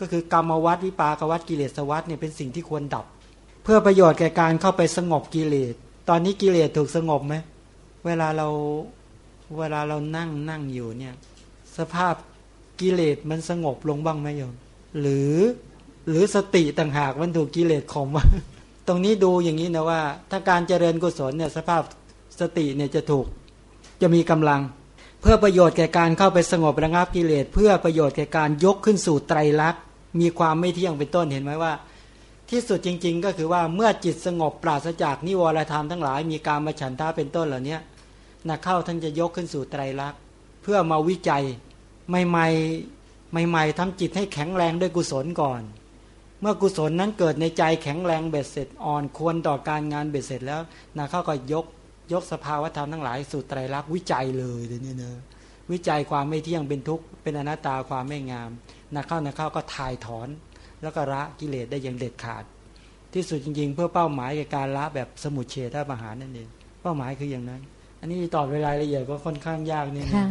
ก็คือกรรมวัดวิปากวัดกิเลสวัดเนี่ยเป็นสิ่งที่ควรดับ เพื่อประโยชน์แก่การเข้าไปสงบกิเลส ตอนนี้กิเลสถูกสงบไหมเวลาเราเวลาเรานั่งนั่งอยู่เนี่ย สภาพกิเลสมันสงบลงบ้างไหมโยมหรือหรือสติต่างหากมันถูกกิเลสข่มตรงนี้ดูอย่างนี้นะว่า ถ้าการเจริญกุศลเนี่ยสภาพสติเนี่ยจะถูกจะมีกำลัง เพื่อประโยชน์แก่การเข้าไปสงบระงับกิเลส เพื่อประโยชน์แก่การยกขึ้นสู่ไตรลักษณ์ มีความไม่เที่ยงเป็นต้นเห็นไหมว่า ที่สุดจริง ๆ ก็คือว่าเมื่อจิตสงบปราศจากนิวรธรรมทั้งหลาย มีการมาฉันทาเป็นต้นเหล่านี้นักเข้าท่านจะยกขึ้นสู่ไตรลักษณ์เพื่อมาวิจัยใหม่ๆใหม่ๆทำจิตให้แข็งแรงด้วยกุศลก่อน เมื่อกุศลนั้นเกิดในใจแข็งแรงเบ็ดเสร็จอ่อนควรต่อการงานเบ็ดเสร็จแล้วนักเข้าก็ยกยกสภาวธรรมทั้งหลายสู่ไตรลักษณ์วิจัยเลยเดี๋ยวนี้เนอะ วิจัยความไม่เที่ยงเป็นทุกข์เป็นอนัตตาความไม่งามนักเข้านักเข้าก็ถ่ายถอน แล้วก็ละกิเลสได้อย่างเด็ดขาด ที่สุดจริง ๆ เพื่อเป้าหมายในการละแบบสมุทเฉทประหารนั่นเองเป้าหมายคืออย่างนั้น อันนี้ตอบรายละเอียดก็ค่อนข้างยากนี่นะ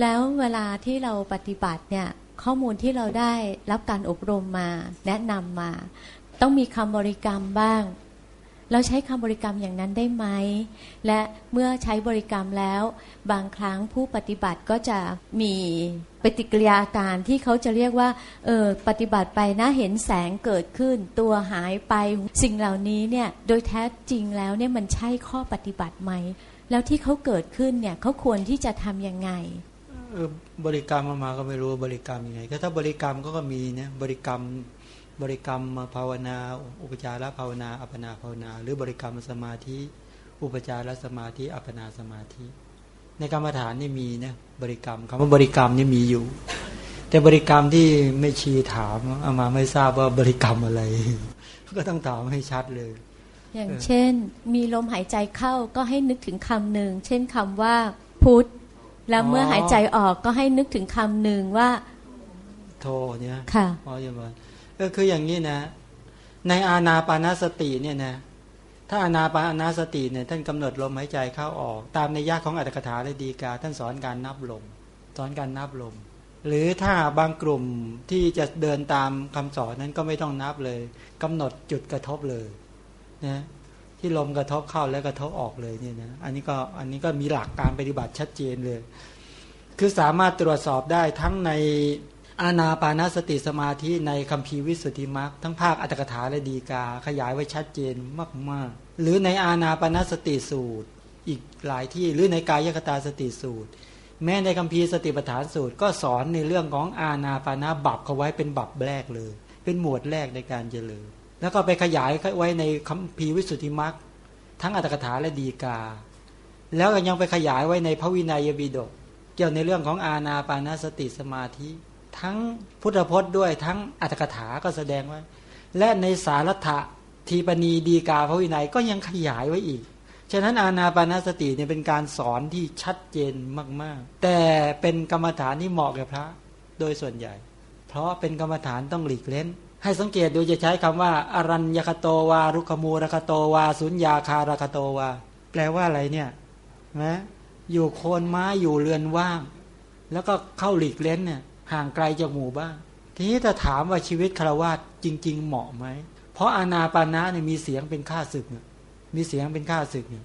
แล้วเวลาที่เราปฏิบัติเนี่ยข้อมูลที่เราได้รับการอบรมมาแนะนำมา ต้องมีคำบริกรรมบ้าง เราใช้คำบริกรรมอย่างนั้นได้ไหม และเมื่อใช้บริกรรมแล้ว บางครั้งผู้ปฏิบัติก็จะมีปฏิกิริยาการที่เขาจะเรียกว่าเออปฏิบัติไปนะเห็นแสงเกิดขึ้น ตัวหายไปสิ่งเหล่านี้เนี่ยโดยแท้จริงแล้วเนี่ยมันใช่ข้อปฏิบัติไหม แล้วที่เขาเกิดขึ้นเนี่ยเขาควรที่จะทำยังไงบริกรรมมาก็ไม่รู้บริกรรมยังไงก็ถ้าบริกรรมก็ก็มีเนี่ยบริกรรม บริกรรมภาวนา อุปจารภาวนา อัปนาภาวนา หรือบริกรรมสมาธิ อุปจารสมาธิ อัปนาสมาธิ ในกรรมฐานนี่มีนะบริกรรมคำว่าบริกรรมนี่มีอยู่ แต่บริกรรมที่ไม่ชีถามเอามาไม่ทราบว่าบริกรรมอะไร ก็ต้องถามให้ชัดเลย อย่างเช่น มีลมหายใจเข้าก็ให้นึกถึงคำหนึ่งเช่นคำว่าพุทธแล้วเมื่อหายใจออกก็ให้นึกถึงคำหนึ่งว่า โทเนี่ยค่ะอ๋ออย่างนั้น ก็คืออย่างนี้นะ ในอาณาปานาสติเนี่ยนะถ้าอาณาปานาสติเนี่ยท่านกำหนดลมหายใจเข้าออก ตามในยากของอัตถกถาและดีกา ท่านสอนการนับลมสอนการนับลมหรือถ้าบางกลุ่มที่จะเดินตามคำสอนนั้นก็ไม่ต้องนับเลยกำหนดจุดกระทบเลยนะที่ลมกระทบเข้าแล้วกระทบออกเลยเนี่ยนะอันนี้ก็อันนี้ก็มีหลักการปฏิบัติชัดเจนเลย คือสามารถตรวจสอบได้ทั้งใน อาณาปานาสติสมาธิในคัมภีร์วิสุทธิมรรคทั้งภาคอัตถกถาและดีกา ขยายไว้ชัดเจนมากๆ หรือในอาณาปานาสติสูตร อีกหลายที่หรือในกายคตาสติสูตร แม้ในคัมภีร์สติปัฏฐานสูตร ก็สอนในเรื่องของอาณาปานาบับเขาไว้เป็นบับแรกเลย เป็นหมวดแรกในการเจริญแล้วก็ไปขยายไว้ในคัมภีร์วิสุทธิมรรคทั้งอัตถกถาและดีกา แล้วก็ยังไปขยายไว้ในพระวินัยบิดก เกี่ยวในเรื่องของอาณาปานาสติสมาธิ ทั้งพุทธพจน์ด้วยทั้งอัตถกถาก็แสดงไว้ และในสารัตะทีปณีดีกาพระวินัยก็ยังขยายไว้อีก ฉะนั้นอาณาปานาสติเนี่ยเป็นการสอนที่ชัดเจนมาก ๆ แต่เป็นกรรมฐานที่เหมาะกับพระโดยส่วนใหญ่ เพราะเป็นกรรมฐานต้องหลีกเล่น ให้สังเกตดูจะใช้คำว่า อรัญญคโตวา รุขมูรคโตวา สุญญาคารคโตวา แปลว่าอะไรเนี่ยนะอยู่โคนไม้อยู่เรือนว่าง แล้วก็เข้าหลีกเล่นเนี่ย ห่างไกลจากหมู่บ้านทีนี้ถ้าถามว่าชีวิตคารวะจริง ๆ เหมาะไหม เพราะอานาปานะเนี่ยมีเสียงเป็นข้าศึกเนี่ยมีเสียงเป็นข้าศึกเนี่ย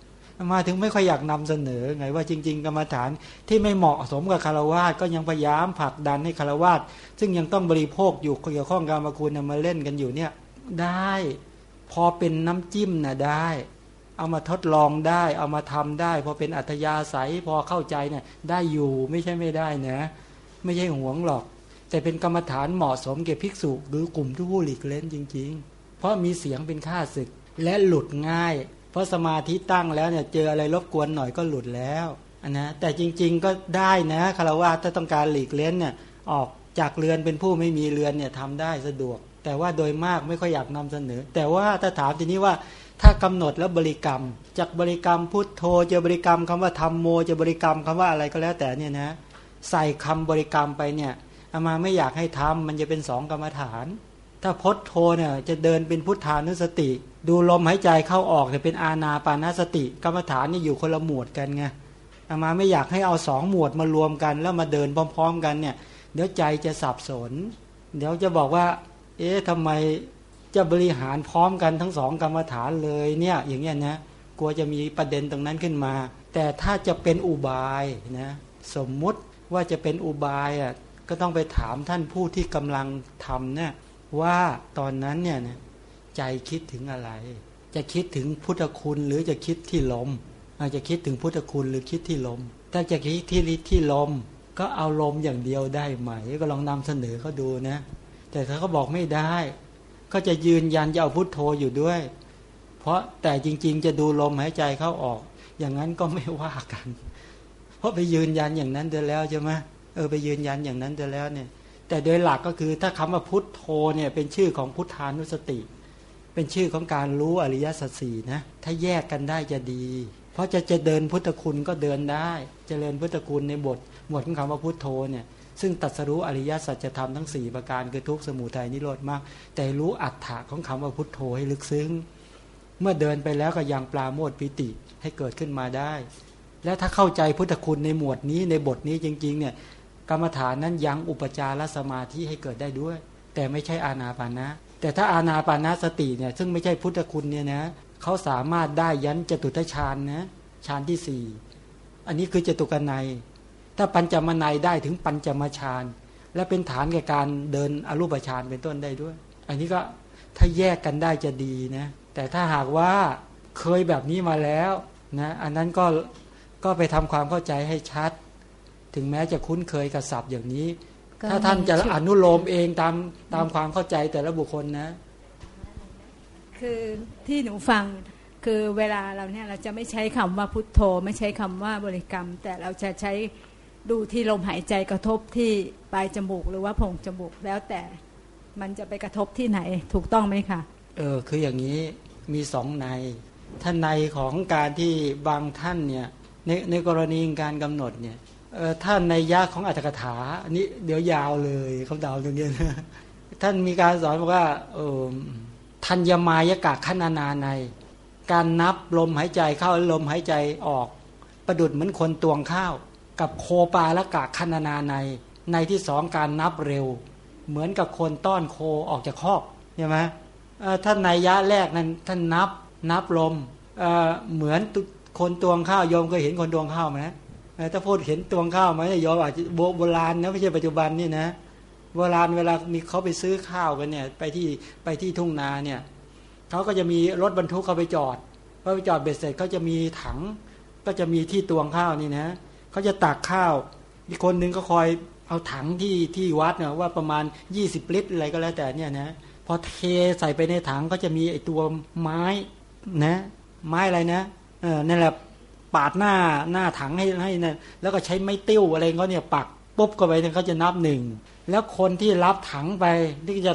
มาถึงไม่ค่อยอยากนำเสนอไงว่าจริง ๆ กรรมฐานที่ไม่เหมาะสมกับคารวะก็ยังพยายามผลักดันให้คารวะซึ่งยังต้องบริโภคอยู่เกี่ยวข้องการมคุณมาเล่นกันอยู่เนี่ย ได้ พอเป็นน้ำจิ้มนะได้ เอามาทดลองได้ เอามาทำได้ พอเป็นอัธยาศัยพอเข้าใจเนี่ยได้อยู่ไม่ใช่ไม่ได้นะ ไม่ใช่ห่วงหรอก แต่เป็นกรรมฐานเหมาะสมแก่ภิกษุหรือกลุ่มผู้หลีกเล่นจริง ๆ เพราะมีเสียงเป็นค่าศึกและหลุดง่าย เพราะสมาธิตั้งแล้วเนี่ยเจออะไรรบกวนหน่อยก็หลุดแล้วนนะแต่จริง ๆก็ได้นะคารวะถ้าต้องการหลีกเล่นเนี่ยออกจากเรือนเป็นผู้ไม่มีเรือนเนี่ยทำได้สะดวก แต่ว่าโดยมากไม่ค่อยอยากนำเสนอ แต่ว่าถ้าถามทีนี้ว่าถ้ากำหนดแล้วบริกรรม จากบริกรรมพุทโธจะบริกรรมคำว่าธรรมโมจะบริกรรมคำว่าอะไรก็แล้วแต่เนี่ยนะ ใส่คำบริกรรมไปเนี่ยอามาไม่อยากให้ทำมันจะเป็นสองกรรมฐาน ถ้าพดโทเนี่ยจะเดินเป็นพุทธานุสติ ดูลมหายใจเข้าออกเนี่ยเป็นอาณาปานาสติ กรรมฐานนี่อยู่คนละหมวดกันไงอามาไม่อยากให้เอาสองหมวดมารวมกัน แล้วมาเดินพร้อม ๆ กันเนี่ยเดี๋ยวใจจะสับสน เดี๋ยวจะบอกว่า เอ๊ะทำไมจะบริหารพร้อมกันทั้งสองกรรมฐานเลยเนี่ยอย่างเงี้ยนะกลัวจะมีประเด็นตรงนั้นขึ้นมา แต่ถ้าจะเป็นอุบายนะสมมุติ ว่าจะเป็นอุบายอะก็ต้องไปถามท่านผู้ที่กำลังทำเนี่ยว่าตอนนั้นเนี่ยใจคิดถึงอะไร จะคิดถึงพุทธคุณหรือจะคิดที่ลมอาจจะคิดถึงพุทธคุณหรือคิดที่ลม ถ้าจะคิดที่ลิที่ลม ก็เอาลมอย่างเดียวได้ไหม ก็ลองนำเสนอเขาดูนะ แต่ถ้าเขาบอกไม่ได้ ก็จะยืนยันจะเอาพุทโธอยู่ด้วย เพราะแต่จริง ๆ จะดูลมหายใจเข้าออก อย่างนั้นก็ไม่ว่ากัน เพราะไปยืนยันอย่างนั้นเดินแล้วใช่ไหมเออไปยืนยันอย่างนั้นเดินแล้วเนี่ย แต่โดยหลักก็คือถ้าคำว่าพุทโธเนี่ยเป็นชื่อของพุทธานุสติ เป็นชื่อของการรู้อริยสัจสี่นะถ้าแยกกันได้จะดี เพราะจะจะเดินพุทธคุณก็เดินได้จเจริญพุทธคุณในบทหมวดของคำว่าพุทโธเนี่ยซึ่งตัดสรู้อริยสัจธรรมทั้ง 4 ประการคือทุกสมุทัยนิโรธมาก แต่รู้อัตถะของคำว่าพุทโธให้ลึกซึ้ง เมื่อเดินไปแล้วก็ยังปลาโมดปิติให้เกิดขึ้นมาได้ และถ้าเข้าใจพุทธคุณในหมวดนี้ในบทนี้จริง ๆ เนี่ย กรรมฐานนั้นยังอุปจารสมาธิให้เกิดได้ด้วย แต่ไม่ใช่อานาปานะ แต่ถ้าอานาปานาสติเนี่ยซึ่งไม่ใช่พุทธคุณเนี่ยนะเขาสามารถได้ยันจตุทชานนะฌานที่สี่อันนี้คือจตุกนัย ถ้าปัญจมนัยได้ถึงปัญจมฌานและเป็นฐานแก่การเดินอรูปฌานเป็นต้นได้ด้วย อันนี้ก็ถ้าแยกกันได้จะดีนะแต่ถ้าหากว่าเคยแบบนี้มาแล้วนะอันนั้นก็ ก็ไปทำความเข้าใจให้ชัด ถึงแม้จะคุ้นเคยกับศัพท์อย่างนี้ ถ้าท่านจะอนุโลมเองตามตามความเข้าใจแต่ละบุคคลนะ คือที่หนูฟังคือเวลาเราเนี่ยเราจะไม่ใช้คำว่าพุทโธ ไม่ใช้คำว่าบริกรรม แต่เราจะใช้ดูที่ลมหายใจกระทบที่ปลายจมูกหรือว่าโพรงจมูกแล้วแต่มันจะไปกระทบที่ไหนถูกต้องไหมคะเออคืออย่างนี้มีสองในท่านในของการที่บางท่านเนี่ย ในในกรณีการกำหนดเนี่ยท่านในยะของอัตถกถาอันนี้เดี๋ยวยาวเลยเขาดาวตรงนี้นะท่านมีการสอนบอกว่าทัญญมายกะขนานาใน การนับลมหายใจเข้าลมหายใจออก ประดุดเหมือนคนตวงข้าว กับโคปาละกะคณนาใน ในที่สองการนับเร็ว เหมือนกับคนต้อนโคออกจากคอกใช่ไหมท่านในยะแรกนั้นท่านนับนับลมเหมือน คนตวงข้าวโยมเคยเห็นคนตวงข้าวไหมถ้าพูดเห็นตวงข้าวไหมโยมอาจจะโบราณนะไม่ใช่ปัจจุบันนี่นะโบราณเวลามีเขาไปซื้อข้าวกันเนี่ยไปที่ไปที่ทุ่งนาเนี่ยเขาก็จะมีรถบรรทุกเขาไปจอดพอไปจอดเบ็ดเสร็จเขาจะมีถัง ก็จะมีที่ตวงข้าวนี่นะเขาจะตักข้าวอีกคนนึงก็คอยเอาถังที่ที่วัดเนี่ยว่าประมาณ 20 ลิตรอะไรก็แล้วแต่เนี่ยนะพอเทใส่ไปในถังก็จะมีไอตัวไม้นะไม้อะไรนะ นั่นแหละปาดหน้าหน้าถังให้ให้นะแล้วก็ใช้ไม้ติ้วอะไรเขาเนี่ยปักปุ๊บเข้าไปเนี่ยเขาจะนับหนึ่งแล้วคนที่รับถังไปที่จะ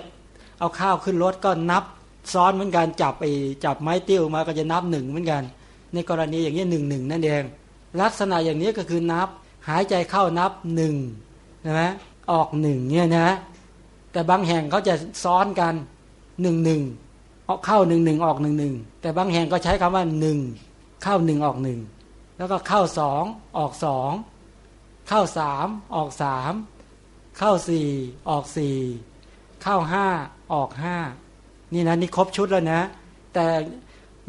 เอาข้าวขึ้นรถก็นับซ้อนเหมือนกันจับไอจับไม้ติ้วมาก็จะนับหนึ่งเหมือนกัน ในกรณีอย่างนี้หนึ่งหนึ่งนั่นเองลักษณะอย่างนี้ก็คือนับ หายใจเข้านับหนึ่งนะออกหนึ่งเนี่ยนะแต่บางแห่งเขาจะซ้อนกันหนึ่งหนึ่งออกเข้าหนึ่งหนึ่งออกหนึ่งหนึ่งแต่บางแห่งก็ใช้คำว่าหนึ่ง เข้าหนึ่งออกหนึ่งแล้วก็เข้าสองออกสองเข้าสามออกสามเข้าสี่ออกสี่เข้าห้าออกห้านี่นะนี่ครบชุดแล้วนะ แต่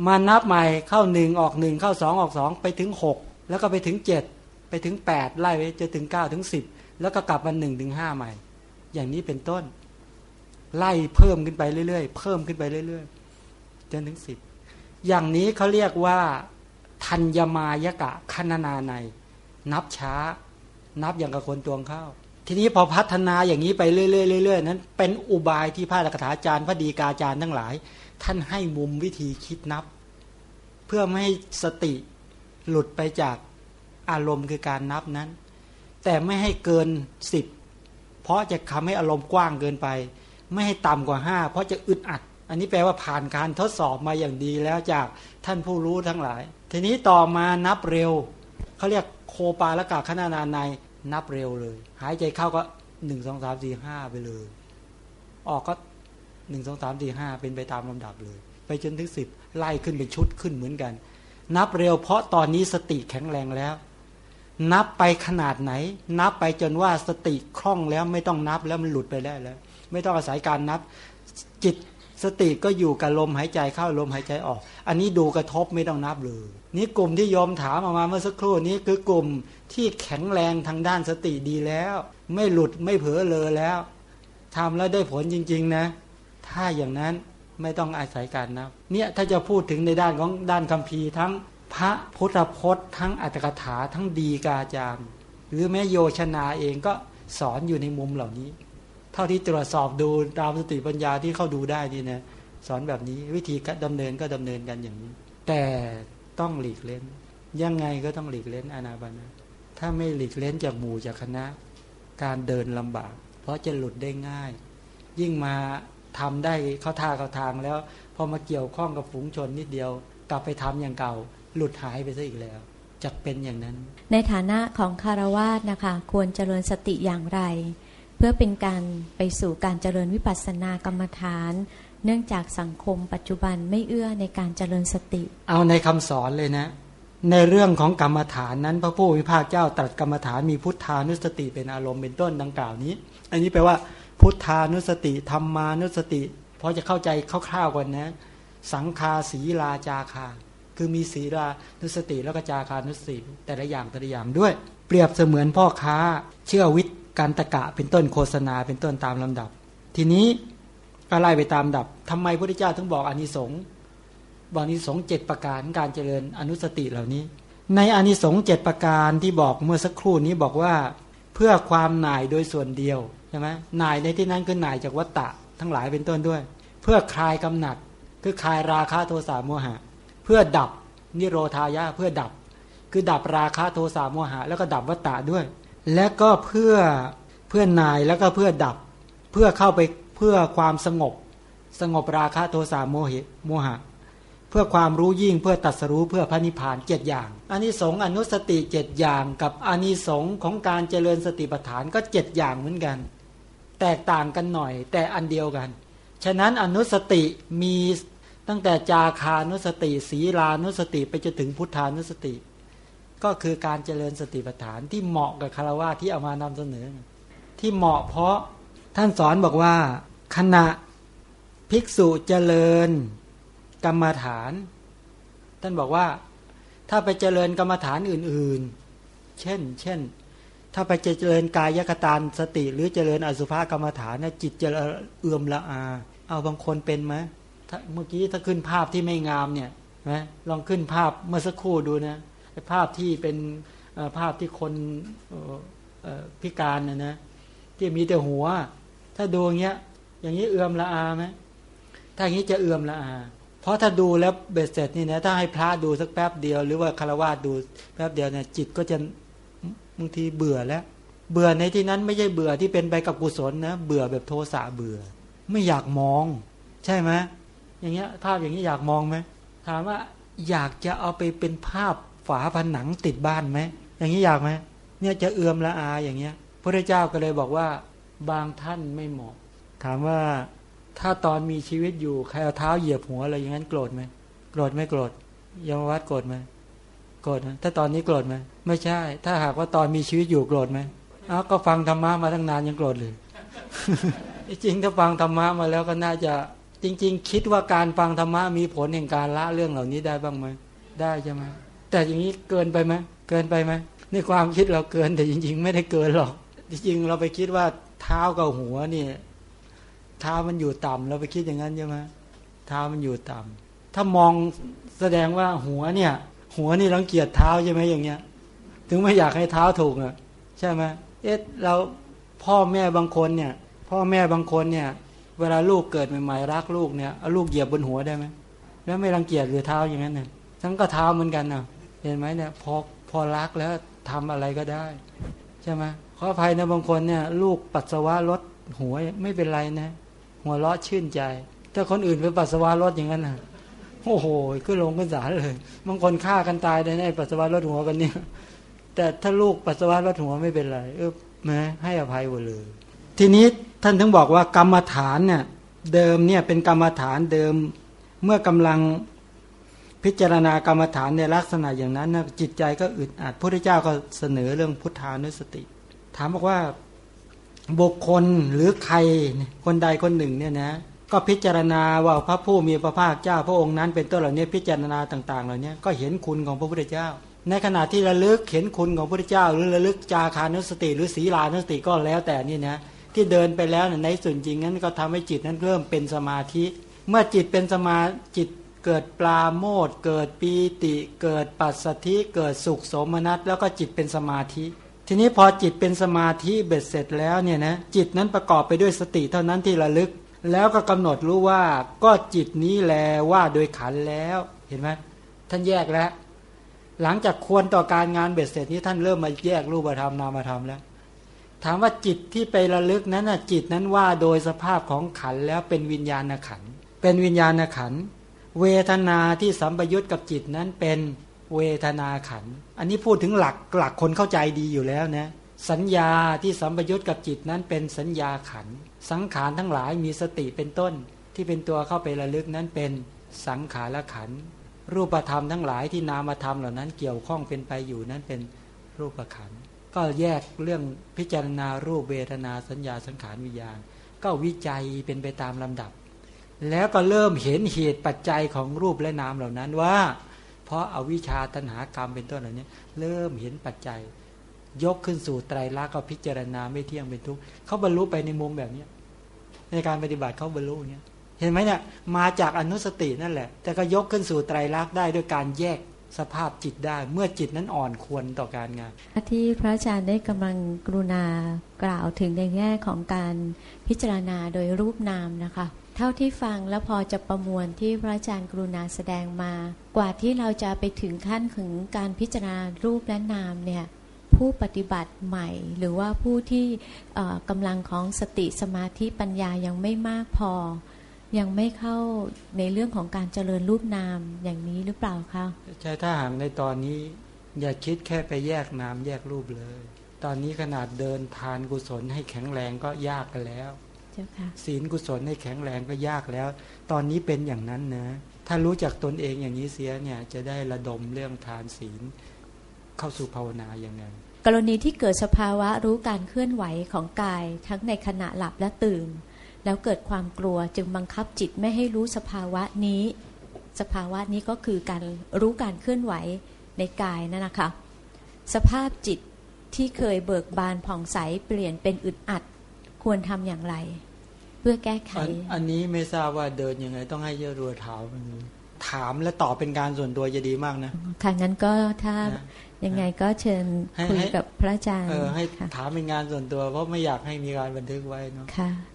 มานับใหม่เข้าหนึ่งออกหนึ่งเข้าสองออกสองไปถึงหกแล้วก็ไปถึงเจ็ดไปถึงแปดไล่ไปจะถึงเก้าถึงสิบแล้วก็กลับมาหนึ่งถึงห้าใหม่ อย่างนี้เป็นต้น ไล่เพิ่มขึ้นไปเรื่อยๆ เพิ่มขึ้นไปเรื่อยๆจนถึงสิบอย่างนี้เขาเรียกว่า ทัญญมายกะคณนาใน นับช้า นับอย่างกับคนตวงข้าว ทีนี้พอพัฒนาอย่างนี้ไปเรื่อยๆๆนั้น เป็นอุบายที่พระลักษาจารย์พระดีกาจารย์ทั้งหลาย ท่านให้มุมวิธีคิดนับ เพื่อไม่ให้สติหลุดไปจากอารมณ์คือการนับนั้น แต่ไม่ให้เกินสิบเพราะจะทำให้อารมณ์กว้างเกินไป ไม่ให้ต่ำกว่าห้าเพราะจะอึดอัด อันนี้แปลว่าผ่านการทดสอบมาอย่างดีแล้วจากท่านผู้รู้ทั้งหลาย ทีนี้ต่อมานับเร็วเขาเรียกโคปาละกาขนานาในนับเร็วเลย หายใจเข้าก็หนึ่งสองสามสี่ห้าไปเลย ออกก็หนึ่งสองสามสี่ห้าเป็นไปตามลำดับเลย ไปจนถึงสิบไล่ขึ้นเป็นชุดขึ้นเหมือนกัน นับเร็วเพราะตอนนี้สติแข็งแรงแล้ว นับไปขนาดไหน นับไปจนว่าสติคล่องแล้วไม่ต้องนับแล้วมันหลุดไปได้แล้ว ไม่ต้องอาศัยการนับจิต สติก็อยู่กับลมหายใจเข้าลมหายใจออก อันนี้ดูกระทบไม่ต้องนับเลยนี่กลุ่มที่ยอมถามออกมาเมื่อสักครู่นี้คือกลุ่มที่แข็งแรงทางด้านสติดีแล้ว ไม่หลุดไม่เผลอเลยแล้วทำแล้วได้ผลจริง ๆ นะ ถ้าอย่างนั้นไม่ต้องอาศัยการนับ เนี่ยถ้าจะพูดถึงในด้านของด้านคัมภีทั้งพระพุทธพจน์ทั้งอัตถกถาทั้งดีกาจารย์ หรือแม้โยชนาเองก็สอนอยู่ในมุมเหล่านี้ เท่าที่ตรวจสอบดูตามสติปัญญาที่เข้าดูได้นี่นะสอนแบบนี้วิธีดำเนินก็ดำเนินกันอย่างนี้ แต่ต้องหลีกเล่น ยังไงก็ต้องหลีกเล่นอนาบานะถ้าไม่หลีกเล่นจากหมู่จากคณะ การเดินลำบาก เพราะจะหลุดได้ง่าย ยิ่งมาทำได้เข้าท่าเข้าทางแล้วพอมาเกี่ยวข้องกับฝูงชนนิดเดียว กลับไปทำอย่างเก่า หลุดหายไปซะอีกแล้วจะเป็นอย่างนั้น ในฐานะของคารวาสนะคะ ควรเจริญสติอย่างไร พื่อเป็นการไปสู่การเจริญวิปัสสนากรรมฐาน เนื่องจากสังคมปัจจุบันไม่เอื้อในการเจริญสติ เอาในคำสอนเลยนะ ในเรื่องของกรรมฐานนั้น พระผู้วิภาคเจ้าตรัสกรรมฐานมีพุทธานุสติเป็นอารมณ์เป็นต้นดังกล่าวนี้ อันนี้แปลว่า พุทธานุสติธรรมานุสติพอจะเข้าใจคร่าวๆก่อนนะ สังคาศีลาจาคา คือมีศีลานุสติแล้วก็จาคานุสติ แต่ละอย่างแต่ละอย่างด้วย เปรียบเสมือนพ่อค้าเชื่อวิทย์ การตะกะเป็นต้นโฆษณาเป็นต้นตามลำดับ ทีนี้ก็ไล่ไปตามดับทำไมพระพุทธเจ้าถึงบอกอานิสงส์บอกอานิสงส์เจ็ดประการการเจริญอนุสติเหล่านี้ ในอานิสงส์เจ็ดประการที่บอกเมื่อสักครู่นี้บอกว่าเพื่อความหน่ายโดยส่วนเดียวใช่ไหมหน่ายในที่นั้นคือหน่ายจากวัตตะทั้งหลายเป็นต้นด้วย เพื่อคลายกำหนัดคือคลายราคะโทสะโมหะ เพื่อดับนิโรธายะเพื่อดับ คือดับราคะโทสะโมหะ แล้วก็ดับวัตตะด้วย และก็เพื่อเพื่อนายแล้วก็เพื่อดับ เพื่อเข้าไปเพื่อความสงบ สงบราคะโทสะโมหิโมหะ เพื่อความรู้ยิ่งเพื่อตัดสรู้เพื่อพระนิพพานเจ็ดอย่างอานิสงส์อนุสติเจ็ดอย่างกับอานิสงส์ของการเจริญสติปัฏฐานก็เจ็ดอย่างเหมือนกัน แตกต่างกันหน่อยแต่อันเดียวกัน ฉะนั้นอนุสติมีตั้งแต่จาคานุสติ ศีลานุสติไปจนถึงพุทธานุสติ ก็คือการเจริญสติปัฏฐานที่เหมาะกับคารวะที่เอามานำเสนอ ที่เหมาะเพราะท่านสอนบอกว่า ขณะภิกษุเจริญกรรมฐาน ท่านบอกว่า ถ้าไปเจริญกรรมฐานอื่น ๆ เช่น เช่น ถ้าไปเจริญกายกตานสติ หรือเจริญอสุภกรรมฐานนะจิตจะเอื่อมละอา เอาบางคนเป็นไหมเมื่อกี้ถ้าขึ้นภาพที่ไม่งามเนี่ยนะลองขึ้นภาพเมื่อสักครู่ดูนะ ภาพที่เป็นภาพที่คนพิการนะนะที่มีแต่หัว ถ้าดูอย่างเงี้ย อย่างนี้เอื่อมละอาไหมถ้าอย่างนี้จะเอื่อมละอา เพราะถ้าดูแล้วเบ็ดเสร็จนี่นะถ้าให้พระดูสักแป๊บเดียว หรือว่าคารวะดูแป๊บเดียวเนี่ยจิตก็จะบางทีเบื่อแล้ว เบื่อในที่นั้นไม่ใช่เบื่อที่เป็นไปกับกุศลนะเบื่อแบบโทสะเบื่อ ไม่อยากมอง ใช่ไหมอย่างเงี้ยภาพอย่างนี้อยากมองไหมถามว่าอยากจะเอาไปเป็นภาพาผนังติดบ้านไหมอย่างนี้อยากไหมเนี่ยจะเอื่อมละอาอย่างเงี้ย พระเจ้าก็เลยบอกว่า บางท่านไม่เหมาะ ถามว่าถ้าตอนมีชีวิตอยู่ใครเอาเท้าเหยียบหัวอะไรอย่างนั้นโกรธไหมโกรธไม่โกรธยมวัดโกรธไหมโกรธนะถ้าตอนนี้โกรธไหมไม่ใช่ ถ้าหากว่าตอนมีชีวิตอยู่โกรธไหมอ้าวก็ฟังธรรมะมาตั้งนานยังโกรธเลยจริงถ้าฟังธรรมะมาแล้วก็น่าจะจริง ๆ คิดว่าการฟังธรรมะมีผลแห่งการละเรื่องเหล่านี้ได้บ้างไหมได้ใช่ไหม แต่อย่างนี้เกินไปไหมเกินไปไหมในความคิดเราเกินแต่จริง ๆ ไม่ได้เกินหรอกจริงๆเราไปคิดว่าเท้ากับหัวนี่เท้ามันอยู่ต่ำเราไปคิดอย่างนั้นใช่ไหมเท้ามันอยู่ต่ำถ้ามองแสดงว่าหัวเนี่ย หัวนี่รังเกียจเท้าใช่ไหมอย่างเงี้ย ถึงไม่อยากให้เท้าถูกอะใช่ไหมเอ๊ะเราพ่อแม่บางคนเนี่ย พ่อแม่บางคนเนี่ย เวลาลูกเกิดใหม่ๆรักลูกเนี่ยเอาลูกเหยียบบนหัวได้ไหมแล้วไม่รังเกียจหรือเท้าอย่างนั้นเนี่ยทั้งก็เท้าเหมือนกันนะ เห็นไหมเนี่ยพอพอรักแล้วทำอะไรก็ได้ ใช่ไหมขออภัยนะบางคนเนี่ย ลูกปัสสาวะลดหัวไม่เป็นไรนะ หัวเราะชื่นใจ ถ้าคนอื่นไปปัสสาวะลดอย่างนั้นนะโอ้โหก็ลงกันสารเลยบางคนฆ่ากันตายในปัสสาวะลดหัวกันเนี่ย แต่ถ้าลูกปัสสาวะลดหัวไม่เป็นไร เออแม้ให้อภัยหมดเลยทีนี้ท่านถึงบอกว่ากรรมฐานเนี่ยเดิมเนี่ยเป็นกรรมฐานเดิมเมื่อกำลัง พิจารณากรรมฐานในลักษณะอย่างนั้นนะจิตใจก็อึดอัดพระพุทธเจ้าก็เสนอเรื่องพุทธานุสติ ถามบอกว่าบุคคลหรือใครคนใดคนหนึ่งเนี่ยนะก็พิจารณาว่าพระผู้มีพระภาคเจ้าพระองค์นั้น เป็นต้นเหล่านี้พิจารณาต่าง ๆ เหล่านี้ก็เห็นคุณของพระพุทธเจ้า ในขณะที่ระลึกเห็นคุณของพระพุทธเจ้า หรือระลึกจาคานุสติ หรือศีลานุสติก็แล้วแต่นี่นะที่เดินไปแล้วในส่วนจริงนั้นก็ทำให้จิตนั้นเริ่มเป็นสมาธิ เมื่อจิตเป็นสมาจิต เกิดปลาโมดเกิดปีติ เกิดปัสสธิเกิดสุขสมนัตแล้วก็จิตเป็นสมาธิ ทีนี้พอจิตเป็นสมาธิเบ็ดเสร็จแล้วเนี่ยนะจิตนั้นประกอบไปด้วยสติเท่านั้นที่ระลึก แล้วก็กำหนดรู้ว่าก็จิตนี้แลว่าโดยขันแล้วเห็นไหมท่านแยกแล้ว หลังจากควรต่อการงานเบ็ดเสร็จนี้ท่านเริ่มมาแยกรูปธรรมนามธรรมแล้ว ถามว่าจิตที่ไประลึกนั้นนะจิตนั้นว่าโดยสภาพของขันแล้วเป็นวิญญาณขันเป็นวิญญาณขัน เวทนาที่สัมปยุตกับจิตนั้นเป็นเวทนาขัน อันนี้พูดถึงหลักหลักคนเข้าใจดีอยู่แล้วนะ สัญญาที่สัมปยุตกับจิตนั้นเป็นสัญญาขัน สังขารทั้งหลายมีสติเป็นต้น ที่เป็นตัวเข้าไประลึกนั้นเป็นสังขารขัน รูปธรรมทั้งหลายที่นามธรรมเหล่านั้นเกี่ยวข้องเป็นไปอยู่นั้นเป็นรูปขัน ก็แยกเรื่องพิจารณารูปเวทนาสัญญาสังขารวิญญาณ ก็วิจัยเป็นไปตามลำดับ แล้วก็เริ่มเห็นเหตุปัจจัยของรูปและนามเหล่านั้นว่า เพราะอาวิชชาตัณหากรรมเป็นต้นเหล่านี้เริ่มเห็นปัจจัย ยกขึ้นสู่ไตรลักษณ์ก็พิจารณาไม่เที่ยงเป็นทุกข์เขาบรรลุไปในมุมแบบนี้ในการปฏิบัติเขาบรรลุเนี้ยเห็นไหมเนี่ยมาจากอนุสตินั่นแหละ แต่ก็ยกขึ้นสู่ไตรลักษณ์ได้ด้วยการแยกสภาพจิตได้เมื่อจิตนั้นอ่อนควรต่อการงานที่พระอาจารย์ได้กำลังกรุณากล่าวถึงในแง่ของการพิจารณาโดยรูปนามนะคะ เท่าที่ฟังแล้วพอจะประมวลที่พระอาจารย์กรุณาแสดงมา กว่าที่เราจะไปถึงขั้นถึงการพิจารณารูปและนามเนี่ยผู้ปฏิบัติใหม่ หรือว่าผู้ที่กำลังของสติสมาธิปัญญายังไม่มากพอ ยังไม่เข้าในเรื่องของการเจริญรูปนามอย่างนี้หรือเปล่าคะใช่ถ้าหากในตอนนี้ อย่าคิดแค่ไปแยกนามแยกรูปเลย ตอนนี้ขนาดเดินทานกุศลให้แข็งแรงก็ยากกันแล้ว ศีลกุศลให้แข็งแรงก็ยากแล้ว ตอนนี้เป็นอย่างนั้นนะ ถ้ารู้จักตนเองอย่างนี้เสียเนี่ย จะได้ระดมเรื่องทานศีลเข้าสู่ภาวนาอย่างไงกรณีที่เกิดสภาวะรู้การเคลื่อนไหวของกายทั้งในขณะหลับและตื่น แล้วเกิดความกลัวจึงบังคับจิตไม่ให้รู้สภาวะนี้ สภาวะนี้ก็คือการรู้การเคลื่อนไหวในกายนั่นนะคะ สภาพจิตที่เคยเบิกบานผ่องใสเปลี่ยนเป็นอึดอัด ควรทำอย่างไร เพื่อแก้ไข อันนี้ไม่ทราบว่าเดินยังไง ต้องให้เยอะรัวถามถามและตอบเป็นการส่วนตัวจะดีมากนะค่ะ งั้นก็ถ้ายังไงก็เชิญคุยกับพระอาจารย์เออให้ถามเป็นงานส่วนตัวเพราะไม่อยากให้มีการบันทึกไว้เนาะ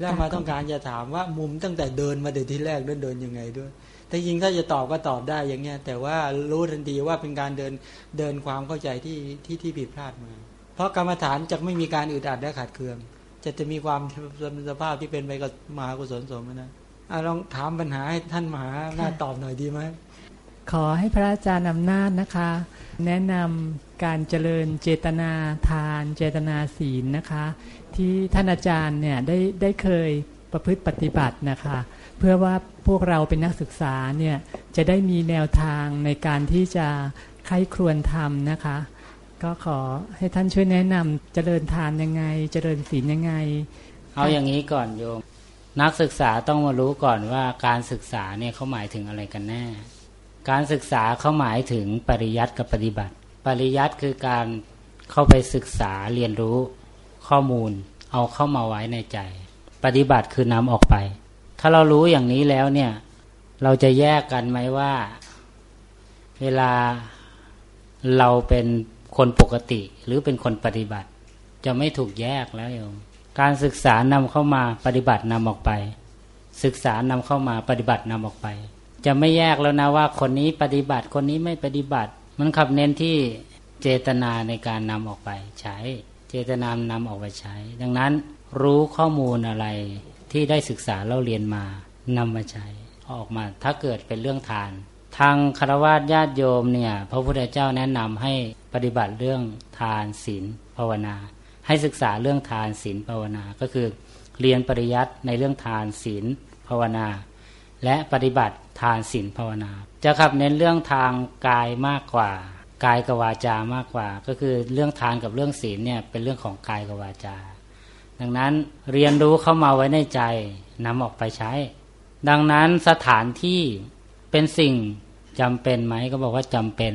แล้วมาต้องการจะถามว่ามุมตั้งแต่เดินมาเดินที่แรกเดินเดินยังไงด้วย แต่ยิงถ้าจะตอบก็ตอบได้อย่างเงี้ย แต่ว่ารู้ทันทีว่าเป็นการเดินเดินความเข้าใจที่ที่ที่ผิดพลาดมา เพราะกรรมฐานจะไม่มีการอึดอัดและขาดเคือง จะจะมีความสภาพที่เป็นไปกับมหากุศลสมนะอะลองถามปัญหาให้ท่านมหาหน้าตอบหน่อยดีไหมขอให้พระอาจารย์นำนาจนะคะ แนะนำการเจริญเจตนาทาน เจตนาศีลนะคะ ที่ท่านอาจารย์เนี่ยได้ได้เคยประพฤติปฏิบัตินะคะ เพื่อว่าพวกเราเป็นนักศึกษาเนี่ยจะได้มีแนวทางในการที่จะใครครวญทำนะคะ ก็ขอให้ท่านช่วยแนะนำเจริญทานยังไง เจริญศีลยังไง เอาอย่างนี้ก่อนโยม นักศึกษาต้องมารู้ก่อนว่าการศึกษาเนี่ยเขาหมายถึงอะไรกันแน่ การศึกษาเขาหมายถึงปริยัติกับปฏิบัติ ปริยัติคือการเข้าไปศึกษาเรียนรู้ข้อมูล เอาเข้ามาไว้ในใจ ปฏิบัติคือนำออกไป ถ้าเรารู้อย่างนี้แล้วเนี่ย เราจะแยกกันไหมว่า เวลาเราเป็น คนปกติหรือเป็นคนปฏิบัติ จะไม่ถูกแยกแล้วโยมการศึกษานำเข้ามาปฏิบัตินำออกไป ศึกษานำเข้ามาปฏิบัตินำออกไป จะไม่แยกแล้วนะว่าคนนี้ปฏิบัติคนนี้ไม่ปฏิบัติ มันขับเน้นที่เจตนาในการนำออกไปใช้ เจตนานำออกไปใช้ ดังนั้นรู้ข้อมูลอะไรที่ได้ศึกษาเล่าเรียนมานำมาใช้ออกมา ถ้าเกิดเป็นเรื่องทาน ทางคารวะญาติโยมเนี่ยพระพุทธเจ้าแนะนำให้ปฏิบัติเรื่องทานศีลภาวนา ให้ศึกษาเรื่องทานศีลภาวนา ก็คือเรียนปริยัติในเรื่องทานศีลภาวนา และปฏิบัติทานศีลภาวนา จะขับเน้นเรื่องทางกายมากกว่ากายกับวาจามากกว่า ก็คือเรื่องทานกับเรื่องศีลเนี่ยเป็นเรื่องของกายกับวาจา ดังนั้นเรียนรู้เข้ามาไว้ในใจนำออกไปใช้ ดังนั้นสถานที่เป็นสิ่ง จำเป็นไหมก็บอกว่าจำเป็น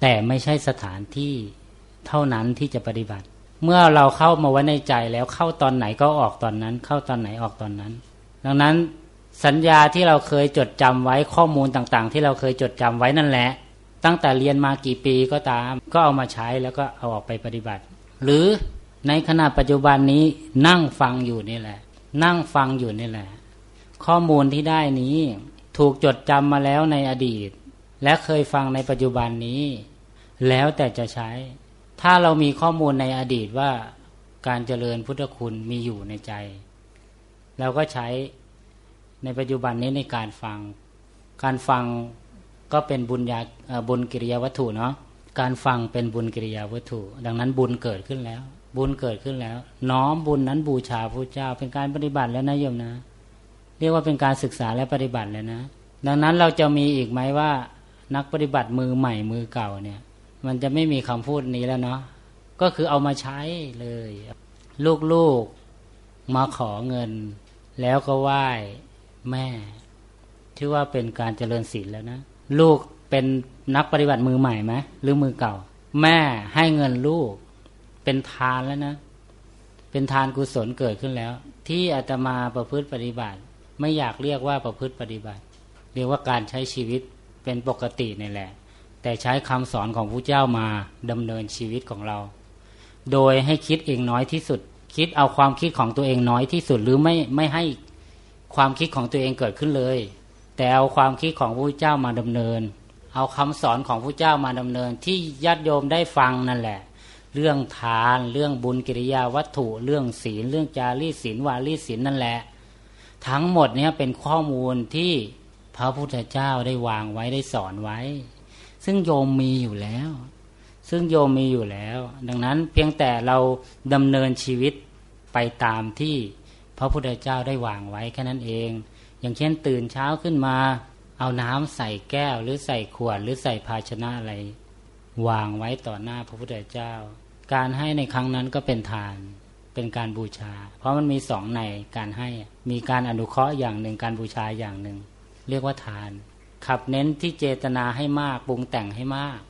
แต่ไม่ใช่สถานที่เท่านั้นที่จะปฏิบัติ เมื่อเราเข้ามาไว้ในใจแล้วเข้าตอนไหนก็ออกตอนนั้น เข้าตอนไหนออกตอนนั้น ดังนั้นสัญญาที่เราเคยจดจำไว้ข้อมูลต่างๆ ที่เราเคยจดจำไว้นั่นแหละ ตั้งแต่เรียนมากี่ปีก็ตาม ก็เอามาใช้แล้วก็เอาออกไปปฏิบัติ หรือในขณะปัจจุบันนี้นั่งฟังอยู่นี่แหละ นั่งฟังอยู่นี่แหละ ข้อมูลที่ได้นี้ถูกจดจำมาแล้วในอดีต และเคยฟังในปัจจุบันนี้ แล้วแต่จะใช้ ถ้าเรามีข้อมูลในอดีตว่าการเจริญพุทธคุณมีอยู่ในใจ เราก็ใช้ในปัจจุบันนี้ในการฟัง การฟังก็เป็นบุญญาบุญกิริยาวัตถุเนาะการฟังเป็นบุญกิริยาวัตถุ ดังนั้นบุญเกิดขึ้นแล้ว บุญเกิดขึ้นแล้ว น้อมบุญนั้นบูชาพระเจ้า เป็นการปฏิบัติแล้วนะโยมนะ เรียกว่าเป็นการศึกษาและปฏิบัติแล้วนะ ดังนั้นเราจะมีอีกไหมว่า นักปฏิบัติมือใหม่มือเก่าเนี่ย มันจะไม่มีคำพูดนี้แล้วเนาะก็คือเอามาใช้เลย ลูกๆมาขอเงิน แล้วก็ไหว้แม่ชื่ว่าเป็นการเจริญศีลแล้วนะลูกเป็นนักปฏิบัติมือใหม่ไหมหรือมือเก่า แม่ให้เงินลูก เป็นทานแล้วนะ เป็นทานกุศลเกิดขึ้นแล้ว ที่อาตมาประพฤติปฏิบัติ ไม่อยากเรียกว่าประพฤติปฏิบัติ เรียกว่าการใช้ชีวิต เป็นปกตินี่แหละ แต่ใช้คำสอนของพระเจ้ามาดำเนินชีวิตของเรา โดยให้คิดเองน้อยที่สุด คิดเอาความคิดของตัวเองน้อยที่สุด หรือไม่ไม่ให้ความคิดของตัวเองเกิดขึ้นเลย แต่เอาความคิดของพระเจ้ามาดำเนิน เอาคำสอนของพระเจ้ามาดำเนิน ที่ญาติโยมได้ฟังนั่นแหละ เรื่องทานเรื่องบุญกิริยาวัตถุ เรื่องศีล เรื่องจารีศีลวารีศีลนั่นแหละ ทั้งหมดนี้เป็นข้อมูลที่ พระพุทธเจ้าได้วางไว้ได้สอนไว้ ซึ่งโยมมีอยู่แล้ว ซึ่งโยมมีอยู่แล้ว ดังนั้นเพียงแต่เราดำเนินชีวิตไปตามที่พระพุทธเจ้าได้วางไว้แค่นั้นเอง อย่างเช่นตื่นเช้าขึ้นมา เอาน้ำใส่แก้ว หรือใส่ขวด หรือใส่ภาชนะอะไร วางไว้ต่อหน้าพระพุทธเจ้า การให้ในครั้งนั้นก็เป็นทาน เป็นการบูชา เพราะมันมีสองในการให้ มีการอนุเคราะห์อย่างหนึ่งการบูชาอย่างหนึ่ง เรียกว่าทาน ขับเน้นที่เจตนาให้มากปรุงแต่งให้มาก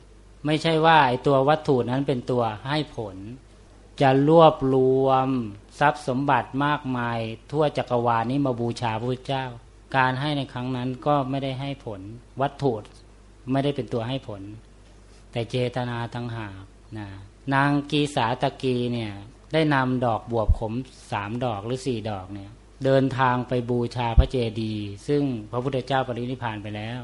ไม่ใช่ว่าไอตัววัตถุนั้นเป็นตัวให้ผล จะรวบรวมทรัพย์สมบัติมากมาย ทั่วจักรวาลนี้มาบูชาพระเจ้า การให้ในครั้งนั้นก็ไม่ได้ให้ผล วัตถุไม่ได้เป็นตัวให้ผล แต่เจตนาตั้งหากนะนางกีสาตะกีเนี่ยได้นำดอกบวบขมสามดอกหรือสี่ดอกเนี่ย เดินทางไปบูชาพระเจดีย์ซึ่งพระพุทธเจ้าปรินิพานไปแล้ว